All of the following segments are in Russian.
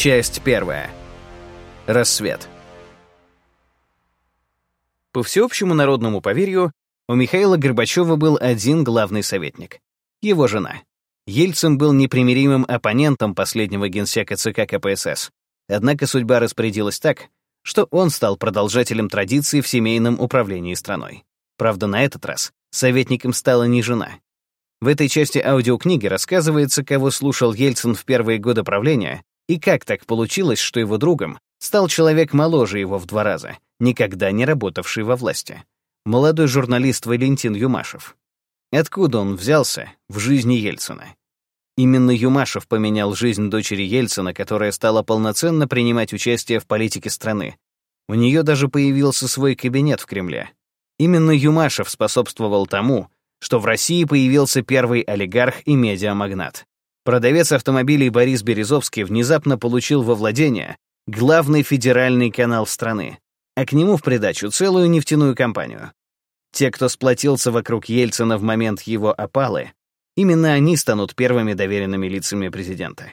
Часть первая. Рассвет. По всеобщему народному поверью, у Михаила Горбачева был один главный советник — его жена. Ельцин был непримиримым оппонентом последнего генсека ЦК КПСС, однако судьба распорядилась так, что он стал продолжателем традиции в семейном управлении страной. Правда, на этот раз советником стала не жена. В этой части аудиокниги рассказывается, кого слушал Ельцин в первые годы правления и как так получилось, что его другом стал человек моложе его в два раза, никогда не работавший во власти. Молодой журналист Валентин Юмашев. Откуда он взялся в жизни Ельцина? Именно Юмашев поменял жизнь дочери Ельцина, которая стала полноценно принимать участие в политике страны. У нее даже появился свой кабинет в Кремле. Именно Юмашев способствовал тому, что в России появился первый олигарх и медиамагнат. Продавец автомобилей Борис Березовский внезапно получил во владение главный федеральный канал страны, а к нему в придачу целую нефтяную компанию. Те, кто сплотился вокруг Ельцина в момент его опалы, именно они станут первыми доверенными лицами президента.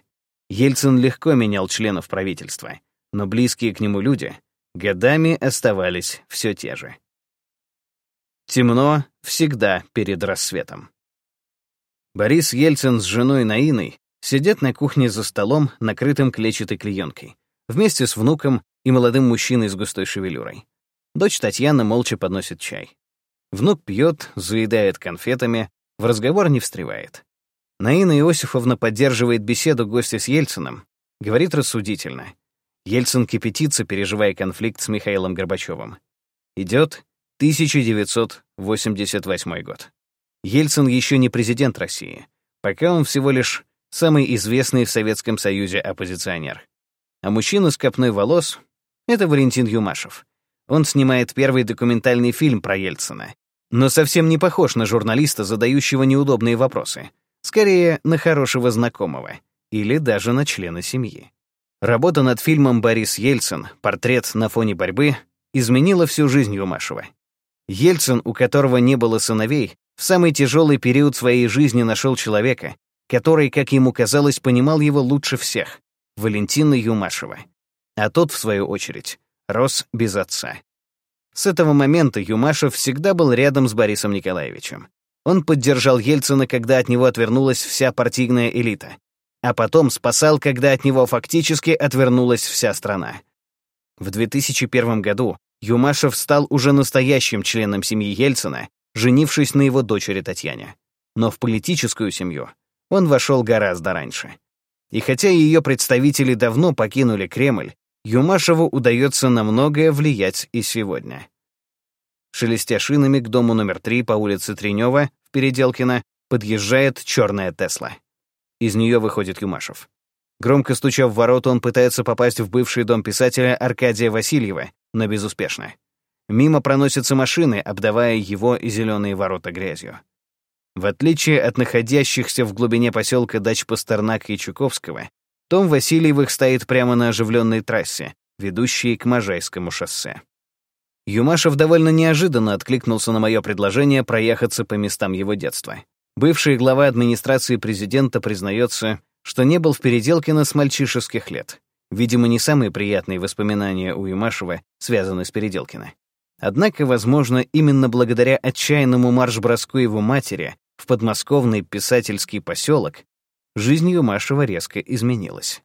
Ельцин легко менял членов правительства, но близкие к нему люди годами оставались все те же. Темно всегда перед рассветом. Борис Ельцин с женой Наиной сидят на кухне за столом, накрытым клетчатой клеенкой, вместе с внуком и молодым мужчиной с густой шевелюрой. Дочь Татьяна молча подносит чай. Внук пьет, заедает конфетами, в разговор не встревает. Наина Иосифовна поддерживает беседу гостя с Ельциным, говорит рассудительно. Ельцин кипятится, переживая конфликт с Михаилом Горбачевым. Идет 1988 год. Ельцин еще не президент России. Пока он всего лишь самый известный в Советском Союзе оппозиционер. А мужчина с копной волос — это Валентин Юмашев. Он снимает первый документальный фильм про Ельцина, но совсем не похож на журналиста, задающего неудобные вопросы. Скорее, на хорошего знакомого. Или даже на члена семьи. Работа над фильмом «Борис Ельцин. Портрет на фоне борьбы» изменила всю жизнь Юмашева. Ельцин, у которого не было сыновей, в самый тяжелый период своей жизни нашел человека, который, как ему казалось, понимал его лучше всех — Валентина Юмашева. А тот, в свою очередь, рос без отца. С этого момента Юмашев всегда был рядом с Борисом Николаевичем. Он поддержал Ельцина, когда от него отвернулась вся партийная элита, а потом спасал, когда от него фактически отвернулась вся страна. В 2001 году Юмашев стал уже настоящим членом семьи Ельцина женившись на его дочери Татьяне. Но в политическую семью он вошел гораздо раньше. И хотя ее представители давно покинули Кремль, Юмашеву удается на многое влиять и сегодня. Шелестя шинами к дому номер три по улице Тренева в Переделкино подъезжает черная Тесла. Из нее выходит Юмашев. Громко стуча в ворота, он пытается попасть в бывший дом писателя Аркадия Васильева, но безуспешно. Мимо проносятся машины, обдавая его и зеленые ворота грязью. В отличие от находящихся в глубине поселка дач Пастернака и Чуковского, дом Васильевых стоит прямо на оживленной трассе, ведущей к Можайскому шоссе. Юмашев довольно неожиданно откликнулся на мое предложение проехаться по местам его детства. Бывший глава администрации президента признается, что не был в Переделкино с мальчишеских лет. Видимо, не самые приятные воспоминания у Юмашева связаны с Переделкино. Однако, возможно, именно благодаря отчаянному марш-броску его матери в подмосковный писательский поселок жизнь Юмашева резко изменилась.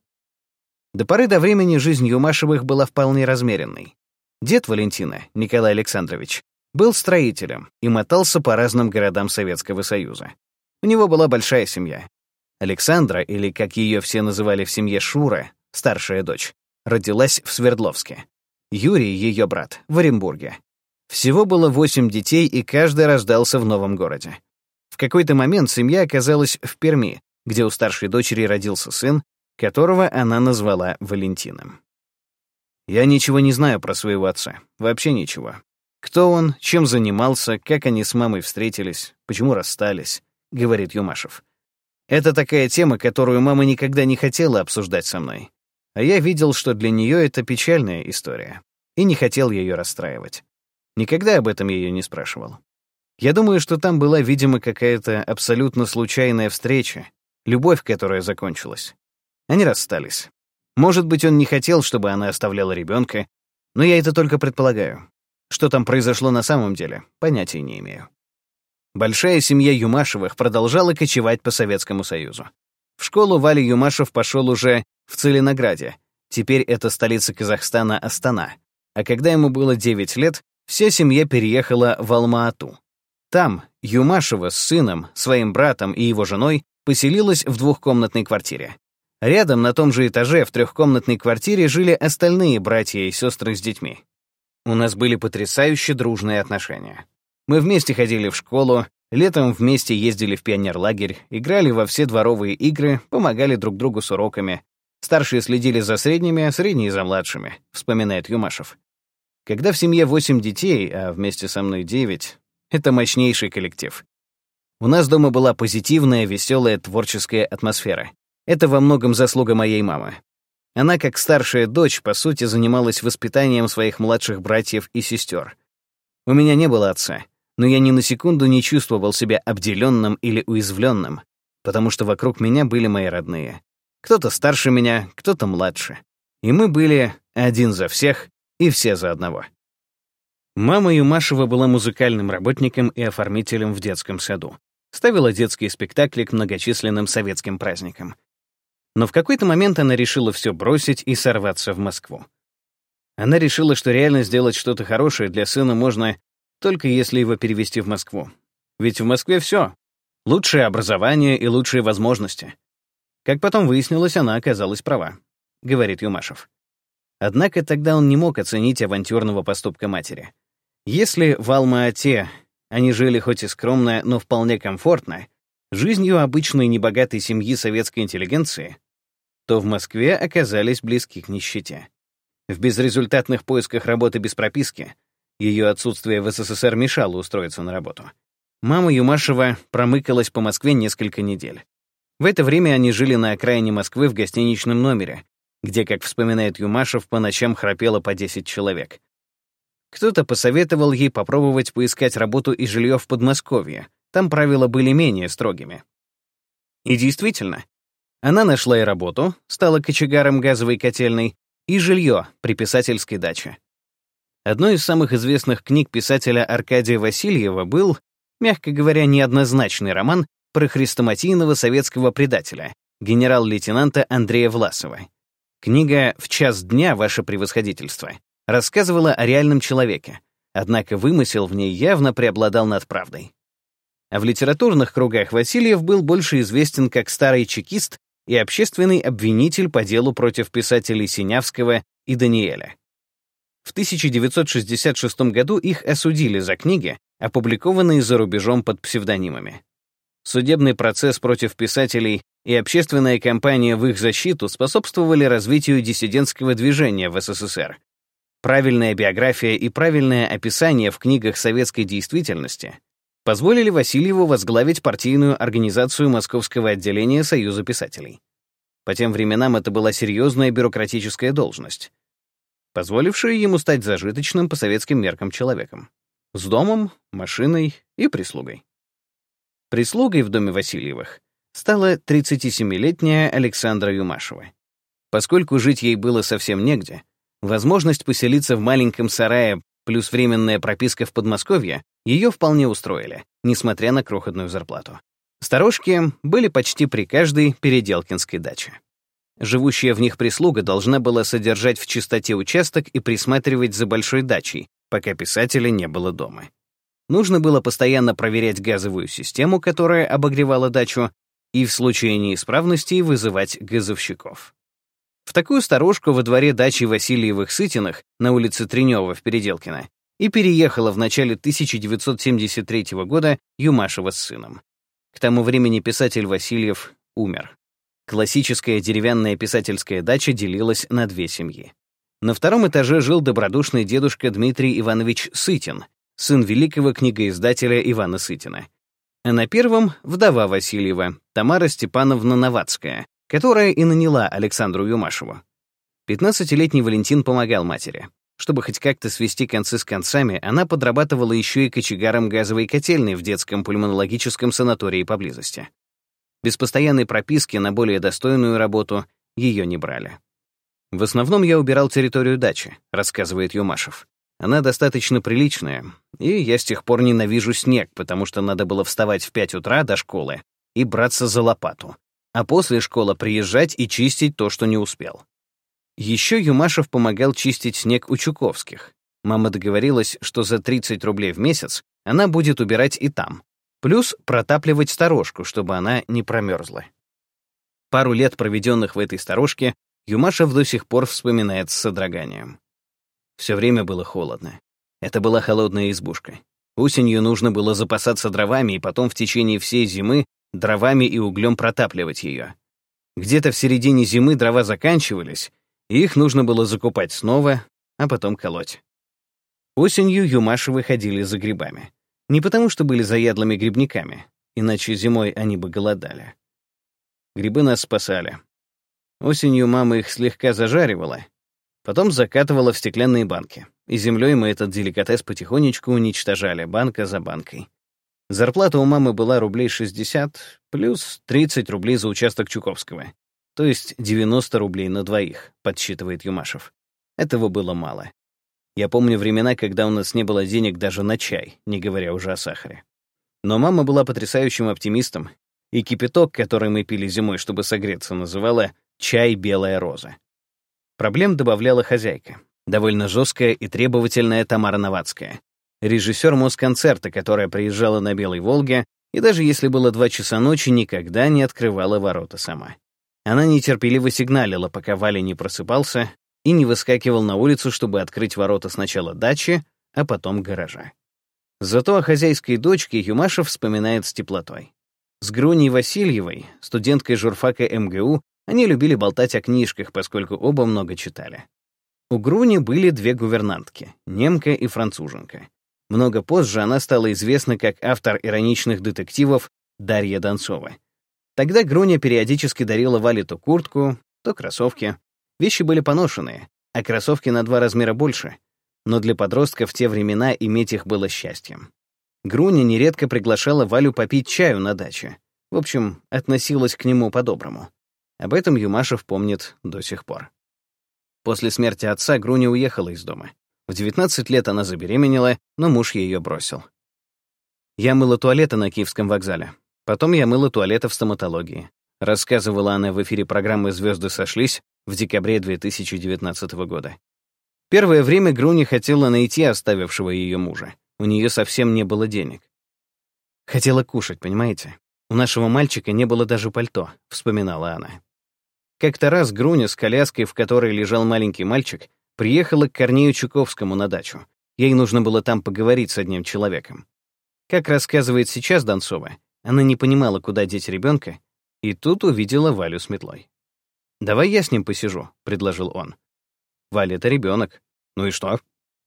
До поры до времени жизнь Юмашевых была вполне размеренной. Дед Валентина, Николай Александрович, был строителем и мотался по разным городам Советского Союза. У него была большая семья. Александра, или, как ее все называли в семье Шура, старшая дочь, родилась в Свердловске. Юрий, ее брат, в Оренбурге. Всего было восемь детей, и каждый рождался в новом городе. В какой-то момент семья оказалась в Перми, где у старшей дочери родился сын, которого она назвала Валентином. Я ничего не знаю про своего отца, вообще ничего. Кто он, чем занимался, как они с мамой встретились, почему расстались, говорит Юмашев. Это такая тема, которую мама никогда не хотела обсуждать со мной. А я видел, что для нее это печальная история, и не хотел ее расстраивать. Никогда об этом ее не спрашивал. Я думаю, что там была, видимо, какая-то абсолютно случайная встреча, любовь, которая закончилась. Они расстались. Может быть, он не хотел, чтобы она оставляла ребенка, но я это только предполагаю. Что там произошло на самом деле, понятия не имею. Большая семья Юмашевых продолжала кочевать по Советскому Союзу. В школу Валя Юмашев пошел уже в Целинограде. Теперь это столица Казахстана Астана. А когда ему было 9 лет, вся семья переехала в Алма-Ату. Там Юмашева с сыном, своим братом и его женой поселилась в двухкомнатной квартире. Рядом, на том же этаже, в трехкомнатной квартире жили остальные братья и сестры с детьми. У нас были потрясающе дружные отношения. Мы вместе ходили в школу, летом вместе ездили в пионерлагерь, играли во все дворовые игры, помогали друг другу с уроками. Старшие следили за средними, а средние — за младшими, вспоминает Юмашев. Когда в семье восемь детей, а вместе со мной девять, это мощнейший коллектив. У нас дома была позитивная, веселая, творческая атмосфера. Это во многом заслуга моей мамы. Она, как старшая дочь, по сути, занималась воспитанием своих младших братьев и сестер. У меня не было отца, но я ни на секунду не чувствовал себя обделенным или уязвленным, потому что вокруг меня были мои родные. Кто-то старше меня, кто-то младше. И мы были один за всех и все за одного. Мама Юмашева была музыкальным работником и оформителем в детском саду. Ставила детские спектакли к многочисленным советским праздникам. Но в какой-то момент она решила все бросить и сорваться в Москву. Она решила, что реально сделать что-то хорошее для сына можно только если его перевести в Москву. Ведь в Москве все. Лучшее образование и лучшие возможности. Как потом выяснилось, она оказалась права, говорит Юмашев. Однако тогда он не мог оценить авантюрного поступка матери. Если в Алма-Ате они жили хоть и скромно, но вполне комфортно, жизнью обычной небогатой семьи советской интеллигенции, то в Москве оказались близки к нищете. В безрезультатных поисках работы без прописки ее отсутствие в СССР мешало устроиться на работу. Мама Юмашева промыкалась по Москве несколько недель. В это время они жили на окраине Москвы в гостиничном номере, где, как вспоминает Юмашев, по ночам храпело по 10 человек. Кто-то посоветовал ей попробовать поискать работу и жилье в Подмосковье, там правила были менее строгими. И действительно, она нашла и работу, стала кочегаром газовой котельной, и жилье при писательской даче. Одной из самых известных книг писателя Аркадия Васильева был, мягко говоря, неоднозначный роман про хрестоматийного советского предателя, генерал-лейтенанта Андрея Власова. Книга «В час дня, ваше превосходительство» рассказывала о реальном человеке, однако вымысел в ней явно преобладал над правдой. А в литературных кругах Васильев был больше известен как старый чекист и общественный обвинитель по делу против писателей Синявского и Даниэля. В 1966 году их осудили за книги, опубликованные за рубежом под псевдонимами. Судебный процесс против писателей и общественная кампания в их защиту способствовали развитию диссидентского движения в СССР. Правильная биография и правильное описание в книгах советской действительности позволили Васильеву возглавить партийную организацию Московского отделения Союза писателей. По тем временам это была серьезная бюрократическая должность, позволившая ему стать зажиточным по советским меркам человеком, с домом, машиной и прислугой. Прислугой в доме Васильевых стала 37-летняя Александра Юмашева. Поскольку жить ей было совсем негде, возможность поселиться в маленьком сарае плюс временная прописка в Подмосковье ее вполне устроили, несмотря на крохотную зарплату. Сторожки были почти при каждой переделкинской даче. Живущая в них прислуга должна была содержать в чистоте участок и присматривать за большой дачей, пока писателя не было дома. Нужно было постоянно проверять газовую систему, которая обогревала дачу, и в случае неисправностей вызывать газовщиков. В такую сторожку во дворе дачи Васильевых-Сытиных на улице Тренёва в Переделкино и переехала в начале 1973 года Юмашева с сыном. К тому времени писатель Васильев умер. Классическая деревянная писательская дача делилась на две семьи. На втором этаже жил добродушный дедушка Дмитрий Иванович Сытин, сын великого книгоиздателя Ивана Сытина. А на первом — вдова Васильева, Тамара Степановна Новацкая, которая и наняла Александру Юмашеву. 15-летний Валентин помогал матери. Чтобы хоть как-то свести концы с концами, она подрабатывала еще и кочегаром газовой котельной в детском пульмонологическом санатории поблизости. Без постоянной прописки на более достойную работу ее не брали. В основном я убирал территорию дачи, рассказывает Юмашев. Она достаточно приличная, и я с тех пор ненавижу снег, потому что надо было вставать в 5 утра до школы и браться за лопату, а после школы приезжать и чистить то, что не успел. Еще Юмашев помогал чистить снег у Чуковских. Мама договорилась, что за 30 рублей в месяц она будет убирать и там, плюс протапливать сторожку, чтобы она не промерзла. Пару лет, проведенных в этой сторожке, Юмашев до сих пор вспоминает с содроганием. Все время было холодно. Это была холодная избушка. Осенью нужно было запасаться дровами и потом в течение всей зимы дровами и углем протапливать ее. Где-то в середине зимы дрова заканчивались, и их нужно было закупать снова, а потом колоть. Осенью Юмашевы ходили за грибами. Не потому, что были заядлыми грибниками, иначе зимой они бы голодали. Грибы нас спасали. Осенью мама их слегка зажаривала, потом закатывала в стеклянные банки, и землей мы этот деликатес потихонечку уничтожали, банка за банкой. Зарплата у мамы была рублей 60, плюс 30 рублей за участок Чуковского. То есть 90 рублей на двоих, подсчитывает Юмашев. Этого было мало. Я помню времена, когда у нас не было денег даже на чай, не говоря уже о сахаре. Но мама была потрясающим оптимистом, и кипяток, который мы пили зимой, чтобы согреться, называла «чай белая роза». Проблем добавляла хозяйка, довольно жесткая и требовательная Тамара Новацкая, режиссер Москонцерта, которая приезжала на Белой Волге и даже если было два часа ночи, никогда не открывала ворота сама. Она нетерпеливо сигналила, пока Валя не просыпался и не выскакивал на улицу, чтобы открыть ворота сначала дачи, а потом гаража. Зато о хозяйской дочке Юмашев вспоминает с теплотой. С Груней Васильевой, студенткой журфака МГУ, они любили болтать о книжках, поскольку оба много читали. У Груни были две гувернантки — немка и француженка. Много позже она стала известна как автор ироничных детективов Дарья Донцова. Тогда Груня периодически дарила Вале то куртку, то кроссовки. Вещи были поношенные, а кроссовки на два размера больше. Но для подростка в те времена иметь их было счастьем. Груня нередко приглашала Валю попить чаю на даче. В общем, относилась к нему по-доброму. Об этом Юмашев помнит до сих пор. После смерти отца Груня уехала из дома. В 19 лет она забеременела, но муж ее бросил. Я мыла туалеты на Киевском вокзале. Потом я мыла туалеты в стоматологии. Рассказывала она в эфире программы «Звезды сошлись» в декабре 2019 года. Первое время Груня хотела найти оставившего ее мужа. У нее совсем не было денег. Хотела кушать, понимаете? У нашего мальчика не было даже пальто, вспоминала она. Как-то раз Груня с коляской, в которой лежал маленький мальчик, приехала к Корнею Чуковскому на дачу. Ей нужно было там поговорить с одним человеком. Как рассказывает сейчас Донцова, она не понимала, куда деть ребенка, и тут увидела Валю с метлой. «Давай я с ним посижу», — предложил он. «Валя — это ребенок. Ну и что?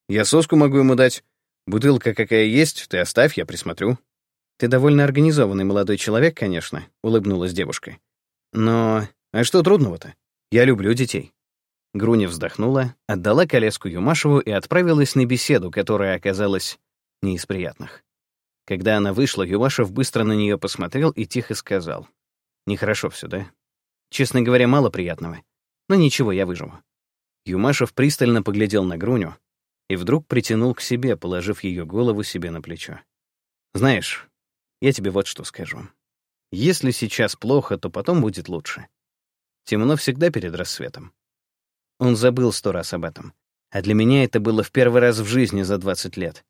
Я соску могу ему дать. Бутылка какая есть, ты оставь, я присмотрю». «Ты довольно организованный молодой человек, конечно», — улыбнулась девушка. «Но... А что трудного-то? Я люблю детей». Груня вздохнула, отдала колеску Юмашеву и отправилась на беседу, которая оказалась не из приятных. Когда она вышла, Юмашев быстро на нее посмотрел и тихо сказал. «Нехорошо все, да? Честно говоря, мало приятного. Но ничего, я выживу». Юмашев пристально поглядел на Груню, и вдруг притянул к себе, положив ее голову себе на плечо. «Знаешь, я тебе вот что скажу. Если сейчас плохо, то потом будет лучше. Темно всегда перед рассветом». Он забыл сто раз об этом. А для меня это было в первый раз в жизни за 20 лет.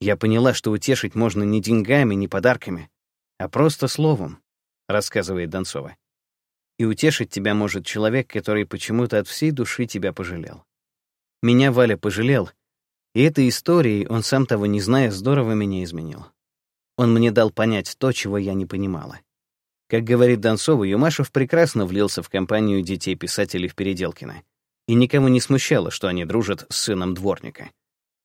Я поняла, что утешить можно не деньгами, не подарками, а просто словом, рассказывает Донцова. И утешить тебя может человек, который почему-то от всей души тебя пожалел. Меня Валя пожалел, и этой историей, он сам того не зная, здорово меня изменил. Он мне дал понять то, чего я не понимала. Как говорит Донцова, Юмашев прекрасно влился в компанию детей-писателей в Переделкино. И никого не смущало, что они дружат с сыном дворника.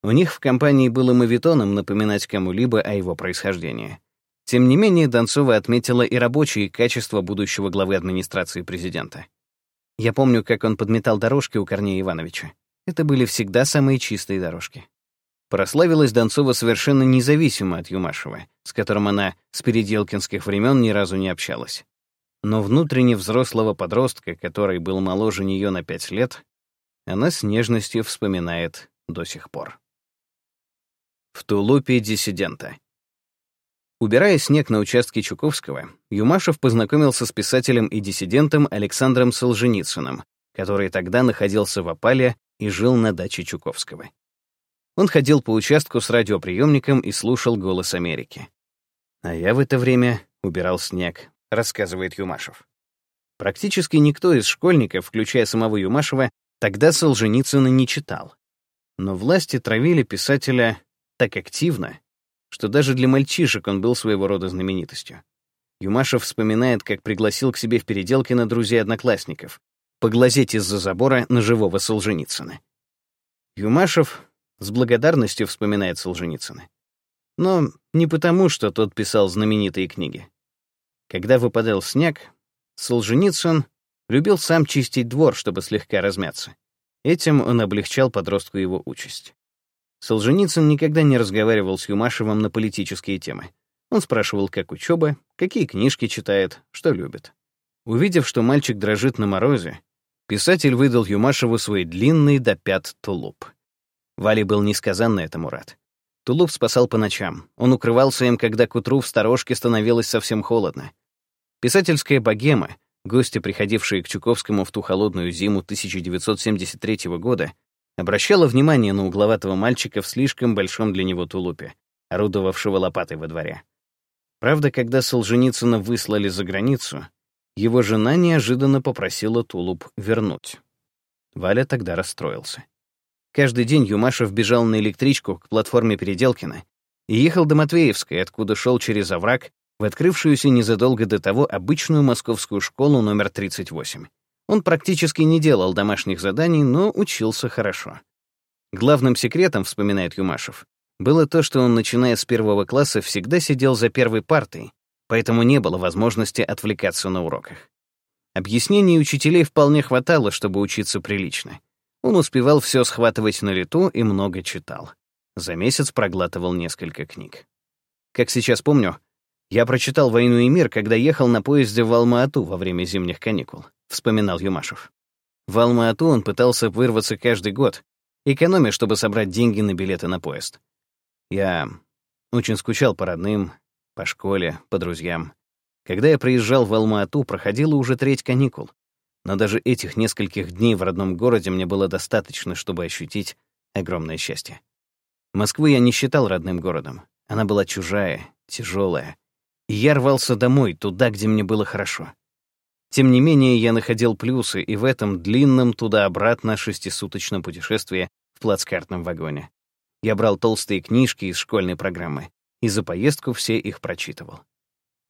У них в компании было мавитоном напоминать кому-либо о его происхождении. Тем не менее, Донцова отметила и рабочие качества будущего главы администрации президента. Я помню, как он подметал дорожки у Корнея Ивановича. Это были всегда самые чистые дорожки. Прославилась Донцова совершенно независимо от Юмашева, с которым она с переделкинских времен ни разу не общалась. Но внутренне взрослого подростка, который был моложе нее на пять лет, она с нежностью вспоминает до сих пор. В тулупе диссидента. Убирая снег на участке Чуковского, Юмашев познакомился с писателем и диссидентом Александром Солженицыным, который тогда находился в опале и жил на даче Чуковского. Он ходил по участку с радиоприемником и слушал «Голос Америки». А я в это время убирал снег, рассказывает Юмашев. Практически никто из школьников, включая самого Юмашева, тогда Солженицына не читал. Но власти травили писателя так активно, что даже для мальчишек он был своего рода знаменитостью. Юмашев вспоминает, как пригласил к себе в переделке на друзей-одноклассников, поглазеть из-за забора на живого Солженицына. Юмашев с благодарностью вспоминает Солженицына. Но не потому, что тот писал знаменитые книги. Когда выпадал снег, Солженицын любил сам чистить двор, чтобы слегка размяться. Этим он облегчал подростку его участь. Солженицын никогда не разговаривал с Юмашевым на политические темы. Он спрашивал, как учеба, какие книжки читает, что любит. Увидев, что мальчик дрожит на морозе, писатель выдал Юмашеву свой длинный до пят тулуп. Вали был несказанно этому рад. Тулуп спасал по ночам. Он укрывался им, когда к утру в сторожке становилось совсем холодно. Писательская богема, гости, приходившие к Чуковскому в ту холодную зиму 1973 года, обращала внимание на угловатого мальчика в слишком большом для него тулупе, орудовавшего лопатой во дворе. Правда, когда Солженицына выслали за границу, его жена неожиданно попросила тулуп вернуть. Валя тогда расстроился. Каждый день Юмашев бежал на электричку к платформе Переделкина и ехал до Матвеевской, откуда шел через овраг в открывшуюся незадолго до того обычную московскую школу номер 38. Он практически не делал домашних заданий, но учился хорошо. Главным секретом, вспоминает Юмашев, было то, что он, начиная с первого класса, всегда сидел за первой партой, поэтому не было возможности отвлекаться на уроках. Объяснений учителей вполне хватало, чтобы учиться прилично. Он успевал все схватывать на лету и много читал. За месяц проглатывал несколько книг. Как сейчас помню, я прочитал «Войну и мир», когда ехал на поезде в Алма-Ату во время зимних каникул, вспоминал Юмашев. В Алма-Ату он пытался вырваться каждый год, экономя, чтобы собрать деньги на билеты на поезд. Я очень скучал по родным, по школе, по друзьям. Когда я приезжал в Алма-Ату, проходила уже треть каникул. Но даже этих нескольких дней в родном городе мне было достаточно, чтобы ощутить огромное счастье. Москву я не считал родным городом. Она была чужая, тяжелая, и я рвался домой, туда, где мне было хорошо. Тем не менее, я находил плюсы и в этом длинном туда-обратно шестисуточном путешествии в плацкартном вагоне. Я брал толстые книжки из школьной программы, и за поездку все их прочитывал.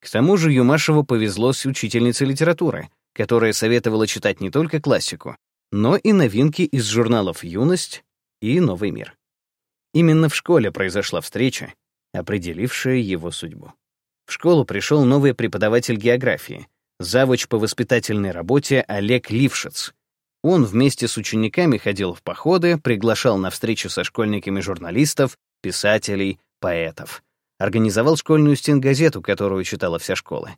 К тому же Юмашеву повезло с учительницей литературы, которая советовала читать не только классику, но и новинки из журналов «Юность» и «Новый мир». Именно в школе произошла встреча, определившая его судьбу. В школу пришел новый преподаватель географии, завуч по воспитательной работе Олег Лившиц. Он вместе с учениками ходил в походы, приглашал на встречи со школьниками журналистов, писателей, поэтов. Организовал школьную стенгазету, которую читала вся школа.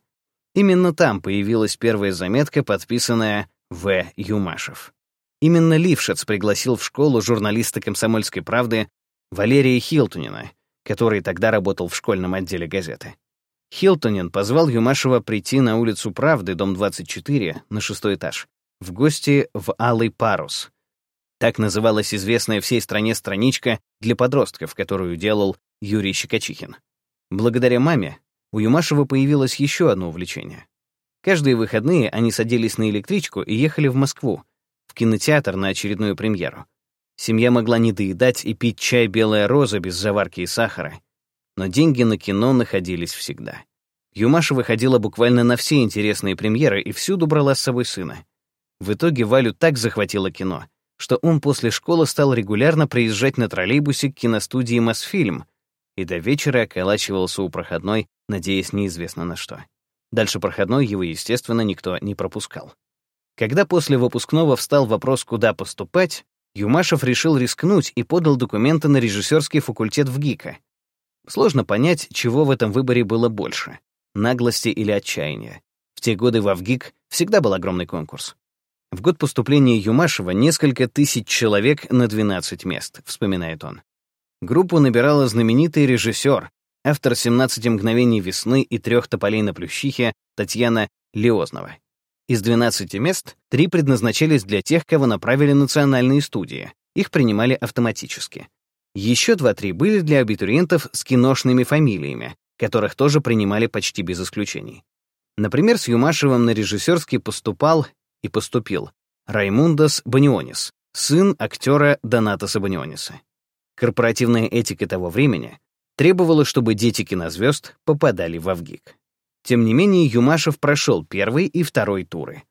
Именно там появилась первая заметка, подписанная В. Юмашев. Именно Лившиц пригласил в школу журналиста «Комсомольской правды» Валерия Хилтунина, который тогда работал в школьном отделе газеты. Хилтонин позвал Юмашева прийти на улицу Правды, дом 24, на шестой этаж, в гости в Алый парус. Так называлась известная всей стране страничка для подростков, которую делал Юрий Щекочихин. Благодаря маме у Юмашева появилось еще одно увлечение. Каждые выходные они садились на электричку и ехали в Москву, в кинотеатр на очередную премьеру. Семья могла не доедать и пить чай «Белая роза» без заварки и сахара, но деньги на кино находились всегда. Юмаша выходила буквально на все интересные премьеры и всюду брала с собой сына. В итоге Валю так захватило кино, что он после школы стал регулярно приезжать на троллейбусе к киностудии «Мосфильм» и до вечера околачивался у проходной, надеясь неизвестно на что. Дальше проходной его, естественно, никто не пропускал. Когда после выпускного встал вопрос, куда поступать, Юмашев решил рискнуть и подал документы на режиссерский факультет в ГИКа, Сложно понять, чего в этом выборе было больше — наглости или отчаяния. В те годы в Авгик всегда был огромный конкурс. В год поступления Юмашева несколько тысяч человек на 12 мест, вспоминает он. Группу набирала знаменитый режиссер, автор «17 мгновений весны» и «Трех тополей на плющихе» Татьяна Леознова. Из 12 мест три предназначались для тех, кого направили национальные студии. Их принимали автоматически. Еще два-три были для абитуриентов с киношными фамилиями, которых тоже принимали почти без исключений. Например, с Юмашевым на режиссерский поступал и поступил Раймундас Банионис, сын актера Донатаса Баниониса. Корпоративная этика того времени требовала, чтобы дети кинозвезд попадали в Авгик. Тем не менее, Юмашев прошел первый и второй туры.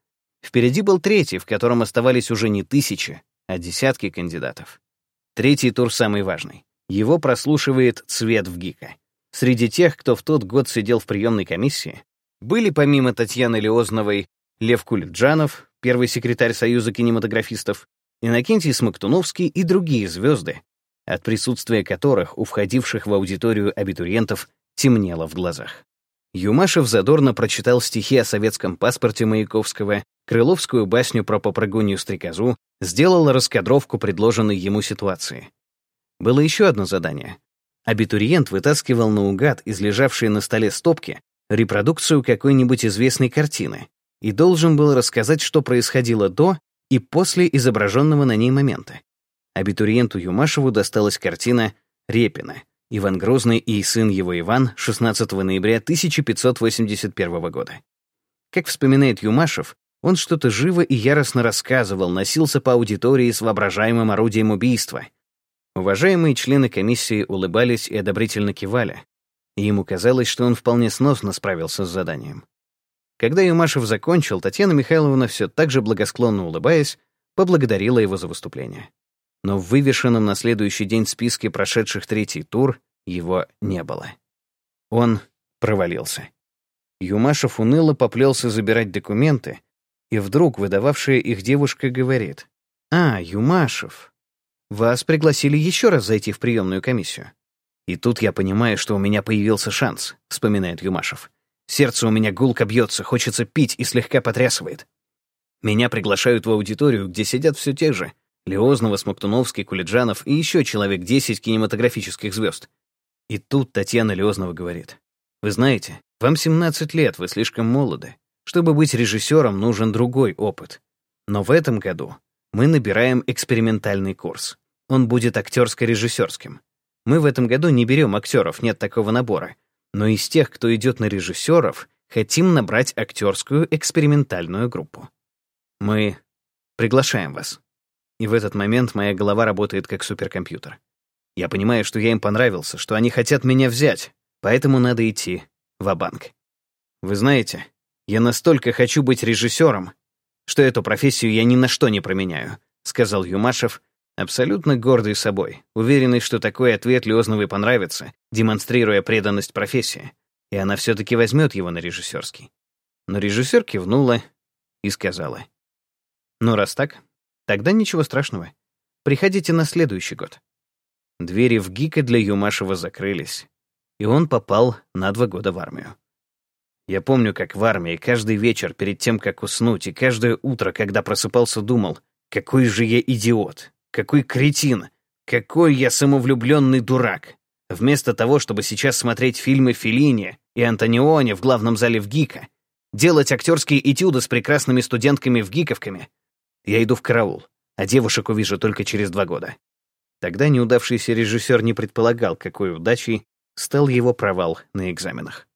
Впереди был третий, в котором оставались уже не тысячи, а десятки кандидатов. Третий тур самый важный. Его прослушивает цвет в ГИКа. Среди тех, кто в тот год сидел в приемной комиссии, были помимо Татьяны Леозновой Лев Кулиджанов, первый секретарь Союза кинематографистов, Иннокентий Смоктуновский и другие звезды, от присутствия которых у входивших в аудиторию абитуриентов темнело в глазах. Юмашев задорно прочитал стихи о советском паспорте Маяковского, крыловскую басню про попрыгунью-стрекозу, сделал раскадровку предложенной ему ситуации. Было еще одно задание. Абитуриент вытаскивал наугад из лежавшей на столе стопки репродукцию какой-нибудь известной картины и должен был рассказать, что происходило до и после изображенного на ней момента. Абитуриенту Юмашеву досталась картина «Репина», Иван Грозный и сын его Иван 16 ноября 1581 года. Как вспоминает Юмашев, он что-то живо и яростно рассказывал, носился по аудитории с воображаемым орудием убийства. Уважаемые члены комиссии улыбались и одобрительно кивали, ему казалось, что он вполне сносно справился с заданием. Когда Юмашев закончил, Татьяна Михайловна все так же благосклонно улыбаясь, поблагодарила его за выступление но в вывешенном на следующий день списке прошедших третий тур его не было. Он провалился. Юмашев уныло поплелся забирать документы, и вдруг выдававшая их девушка говорит, «А, Юмашев, вас пригласили еще раз зайти в приемную комиссию». «И тут я понимаю, что у меня появился шанс», — вспоминает Юмашев. «Сердце у меня гулко бьется, хочется пить и слегка потрясывает. Меня приглашают в аудиторию, где сидят все те же, Леознова, Смоктуновский, Кулиджанов и еще человек 10 кинематографических звезд. И тут Татьяна Леознова говорит, «Вы знаете, вам 17 лет, вы слишком молоды. Чтобы быть режиссером, нужен другой опыт. Но в этом году мы набираем экспериментальный курс. Он будет актерско-режиссерским. Мы в этом году не берем актеров, нет такого набора. Но из тех, кто идет на режиссеров, хотим набрать актерскую экспериментальную группу. Мы приглашаем вас. И в этот момент моя голова работает как суперкомпьютер. Я понимаю, что я им понравился, что они хотят меня взять, поэтому надо идти в банк Вы знаете, я настолько хочу быть режиссером, что эту профессию я ни на что не променяю, сказал Юмашев, абсолютно гордый собой, уверенный, что такой ответ Лёзновой понравится, демонстрируя преданность профессии, и она все-таки возьмет его на режиссерский. Но режиссер кивнула и сказала, «Ну, раз так, Тогда ничего страшного. Приходите на следующий год. Двери в ГИКа для Юмашева закрылись, и он попал на два года в армию. Я помню, как в армии каждый вечер перед тем, как уснуть, и каждое утро, когда просыпался, думал, какой же я идиот, какой кретин, какой я самовлюбленный дурак. Вместо того, чтобы сейчас смотреть фильмы Феллини и Антониони в главном зале в ГИКа, делать актерские этюды с прекрасными студентками в ГИКовками, я иду в караул, а девушек увижу только через два года. Тогда неудавшийся режиссер не предполагал, какой удачей стал его провал на экзаменах.